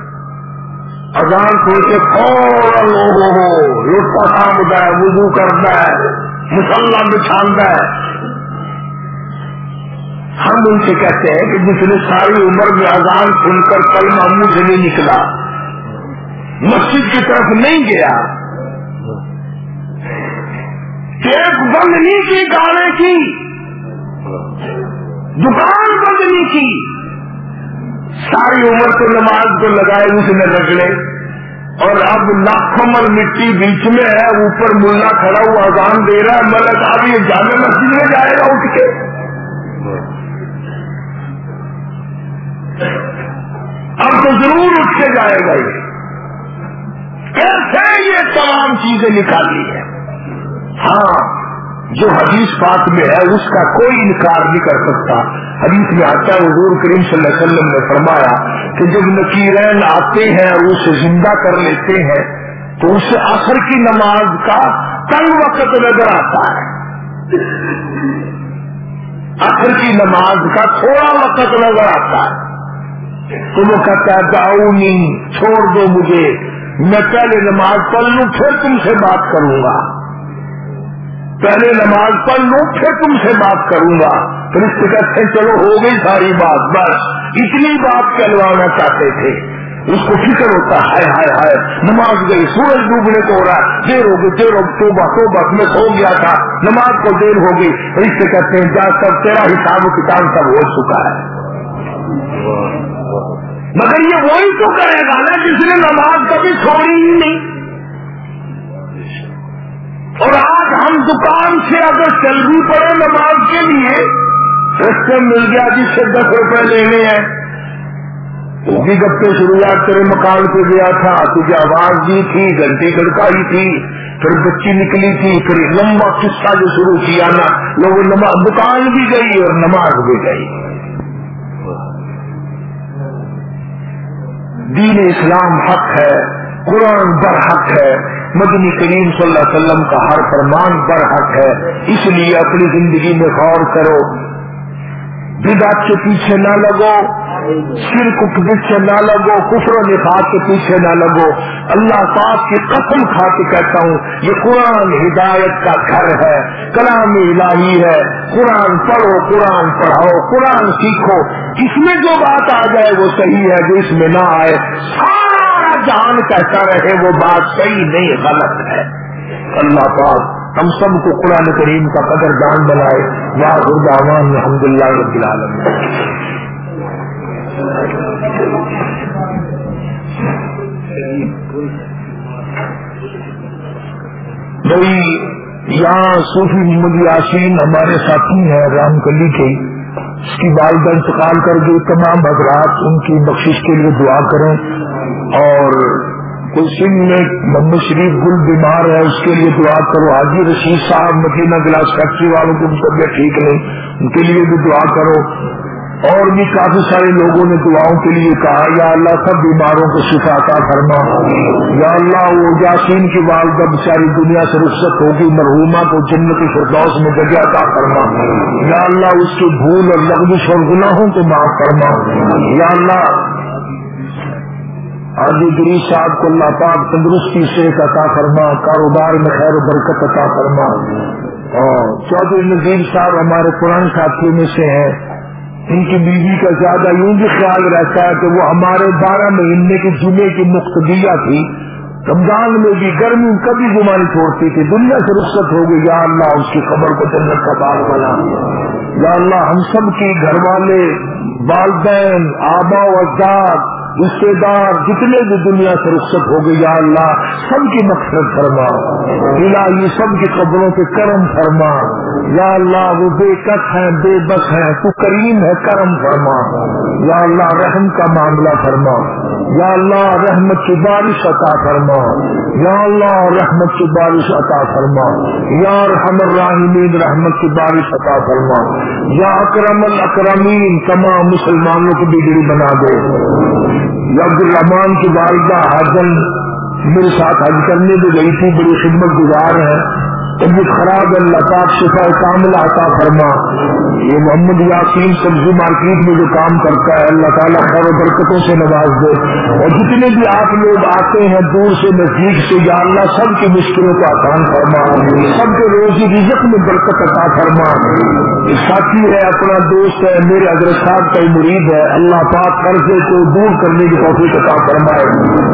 اذان کو کے فوراً لوگوں ہو لوٹا کھانتا ہے، وضو کرتا ہے، مسلح بچھانتا ہے۔ ہم ان سے کہتے ہیں کہ جس نے ساری عمر میں اذان سن کر کل منہ سے نہیں نکلا، مسجد کی طرف نہیں گیا۔ ایک بند نہیں کی گانے کی۔ دکان بند نہیں کی۔ ساری عمر تو نماز کو لگائے اس نے رگڑے اور اب لاکھوں مر مٹی بیچ میں ہے، اوپر ملا کھڑا ہوا اذان دے رہا ہے۔ ملک اب یہ جامع مسجد میں جائے گا اٹھ کے۔ اب تو ضرور اٹھ کے جائے گا یہ۔ کیسے یہ تمام چیزیں نکالی ہیں؟ ہاں جو حدیث پاک میں ہے، اس کا کوئی انکار نہیں کر سکتا۔ حدیث میں آتا ہے حضور کریم صلی اللہ علیہ وسلم نے فرمایا کہ جب نکیرین آتے ہیں اور اسے زندہ کر لیتے ہیں، تو اسے اثر کی نماز کا تنگ وقت نظر آتا ہے۔ اثر کی نماز کا تھوڑا وقت نظر آتا ہے۔ تو وہ کہتا ہے داؤنی چھوڑ دو مجھے، میں پہلے نماز پڑھ لوں، پھر تم سے بات کروں گا۔ پہلے نماز پڑھ لوں، پھر تم سے بات کروں گا۔ پھر اس کہتے چلو ہو گئی ساری بات، بس۔ اتنی بات کہلوانا چاہتے تھے۔ اس کو فکر ہوتا ہے ہائے ہائے، نماز گئی، سورج ڈوبنے کو ہو رہا ہے۔ دیر ہو گئی، دیر ہو تو بس تو بس میں سو گیا تھا۔ نماز کو دیر ہو گئی۔ اس سے کہتے ہیں، جا سب، تیرا حساب و کتاب سب ہو چکا ہے۔ مگر یہ وہی تو کرے گا نا جس نے نماز کبھی چھوڑی ہی نہیں۔ اور آج ہم دکان سے اگر چل بھی پڑے نماز کے لیے رستے مل گیا جس سے دس روپے لینے ہیں۔ وہ بھی گپے شروعات تیرے مکان پہ گیا تھا، تجھے آواز دی تھی، گھنٹی کڑکائی تھی، پھر بچی نکلی تھی، پھر لمبا قصہ جو شروع کیا نا لوگ دکان بھی گئی اور نماز بھی گئی۔ دین اسلام حق ہے، قرآن بر حق ہے۔ مدنی کریم صلی اللہ علیہ وسلم کا ہر فرمان بر حق ہے، اس لیے اپنی زندگی میں غور کرو۔ بدعت کے پیچھے نہ لگو، شرک کے پیچھے نہ لگو، کفر و نفاق کے پیچھے نہ لگو۔ اللہ پاک کی قسم کھا کے کہتا ہوں، یہ قرآن ہدایت کا گھر ہے، کلام الہی ہے۔ قرآن پڑھو، قرآن پڑھاؤ، قرآن سیکھو۔ اس میں جو بات آ جائے وہ صحیح ہے، جو اس میں نہ آئے۔ جان کہتا رہے وہ بات صحیح نہیں، غلط ہے۔ اللہ پاک ہم سب کو قرآن کریم کا قدر دان بنائے واہان الحمد اللہ رب العالم بھائی، یہاں صوفی محمد یاسین ہمارے ساتھی ہیں، رام کلی کے۔ اس کی والدہ انتقال کر کے تمام حضرات ان کی بخشش کے لیے دعا کریں۔ اور کوئی سنگھ میں محمد شریف گل بیمار ہے، اس کے لیے دعا کرو۔ حاجی رشید صاحب مدینہ گلاس فیکٹری والوں کو طبیعت ٹھیک نہیں، ان کے لیے بھی دعا کرو۔ اور بھی کافی سارے لوگوں نے دعاؤں کے لیے کہا، یا اللہ سب بیماروں کو شفاتا فرما۔ یا اللہ وہ یاسین کی والدہ بیچاری دنیا سے رخصت ہوگی مرحوما کو جنت کی فردوس میں جگہ کا فرما۔ یا اللہ اس کے بھول اور لغزش اور گناہوں کو معاف فرما۔ یا اللہ آدھی گری صاحب کو اللہ پاک تندرستی سے عطا فرما، کاروبار میں خیر و برکت عطا فرما۔ اور چودھری نظیر صاحب ہمارے پرانے ساتھیوں میں سے ہیں۔ ان کی بیوی کا زیادہ یوں بھی خیال رہتا ہے کہ وہ ہمارے بارہ مہینے کے جمعے کی مختبیہ تھی۔ رمضان میں بھی گرمی کبھی گمانی چھوڑتی تھی۔ دنیا سے رخصت ہو گئی، یا اللہ، اس کی خبر کو جنت کا باغ بنا۔ یا اللہ، ہم سب کی گھر والے، والدین، آبا و اجداد رشتے دار جتنے بھی دنیا سے رخصت ہو گئی، یا اللہ، سب کی مقصد فرما۔ الہی، سب کی قبروں کے کرم فرما۔ یا اللہ، وہ بے کس ہیں، بے بس ہیں، تو کریم ہے، کرم فرما۔ یا اللہ، رحم کا معاملہ فرما۔ یا اللہ، رحمت کی بارش عطا فرما۔ یا اللہ، رحمت کی بارش عطا فرما۔ یا رحم الراحمین، رحمت کی بارش عطا فرما۔ یا اکرم الاکرمین، تمام مسلمانوں کی بگڑی بنا دے۔ عبد الرحمان کی والدہ حاضل میرے ساتھ حج کرنے بھی گئی تھی، بڑی خدمت گزار ہے طبیعت خراب اللہ پاک شفا کامل عطا فرما۔ یہ محمد یاسین سبزی مارکیٹ میں جو کام کرتا ہے، اللہ تعالیٰ خیر و برکتوں سے نواز دے۔ اور جتنے بھی آپ لوگ آتے ہیں دور سے نزدیک سے، یا اللہ سب کی مشکلوں کو آسان فرما۔ سب کے روزی رزق میں برکت عطا فرما۔ ساتھی ہے، اپنا دوست ہے، میرے حضرت صاحب کا مرید ہے۔ اللہ پاک قرضے کو دور کرنے کی توفیق عطا فرمائے۔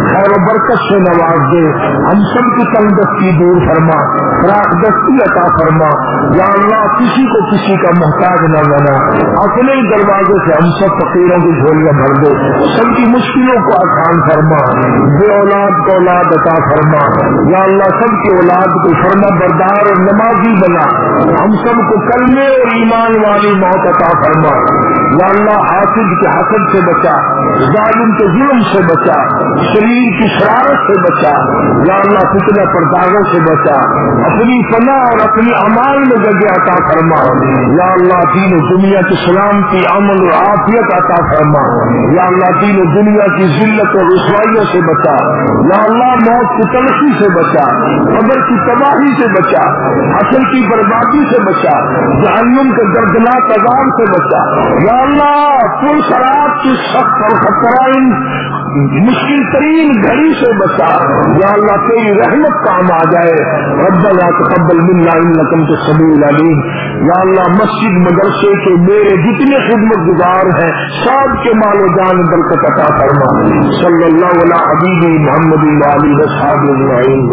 خیر و برکت سے نواز دے۔ ہم سب کی تندرستی دور فرما۔ دستی عطا فرما۔ یا اللہ، کسی کو کسی کا محتاج نہ بنا۔ اپنے دروازے سے ہم سب فقیروں کی جھولیاں بھر دے۔ سب کی مشکلوں کو آسان فرما۔ بے اولاد کو اولاد عطا فرما۔ یا اللہ، سب کی اولاد کو فرما بردار اور نمازی بنا۔ ہم سب کو کرنے اور ایمان والی موت عطا فرما۔ یا اللہ حاصل کے حسد سے بچا۔ ظالم کے ظلم سے بچا۔ شریر کی شرارت سے بچا۔ یا اللہ، فتنہ پرداغوں سے بچا۔ اپنی فنا اور اپنی امال میں جگہ عطا فرما۔ یا اللہ، دین دنیا کی سلامتی، امن اور عافیت عطا فرما۔ یا اللہ، دین دنیا کی ذلت اور رسوائیوں سے بچا۔ یا اللہ، موت کی تلخی سے بچا۔ قبر کی تباہی سے بچا۔ اصل کی بربادی سے بچا۔ جہنم کے دردناک عذاب سے بچا۔ یا اللہ پل شراب کی سخت اور خطرائن، مشکل ترین گھڑی سے بچا۔ یا اللہ، تیری رحمت کام آ جائے۔ رب تقبل منا انکم تو سبھی العلیم یا اللہ، مسجد مدرسے کے میرے جتنے خدمت گزار ہیں، سب کے مال و جان برکت عطا فرما۔ صلی اللہ علیہ حبیب محمد علی وصحاب اجمعین